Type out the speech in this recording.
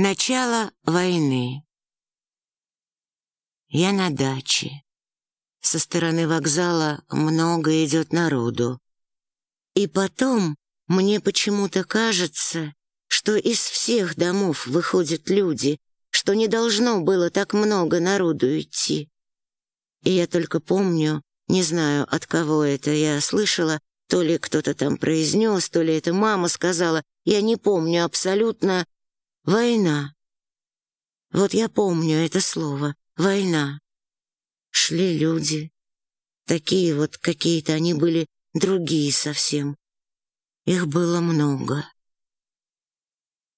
Начало войны. Я на даче. Со стороны вокзала много идет народу. И потом мне почему-то кажется, что из всех домов выходят люди, что не должно было так много народу идти. И я только помню, не знаю, от кого это я слышала, то ли кто-то там произнес, то ли это мама сказала, я не помню абсолютно, Война. Вот я помню это слово. Война. Шли люди. Такие вот какие-то они были другие совсем. Их было много.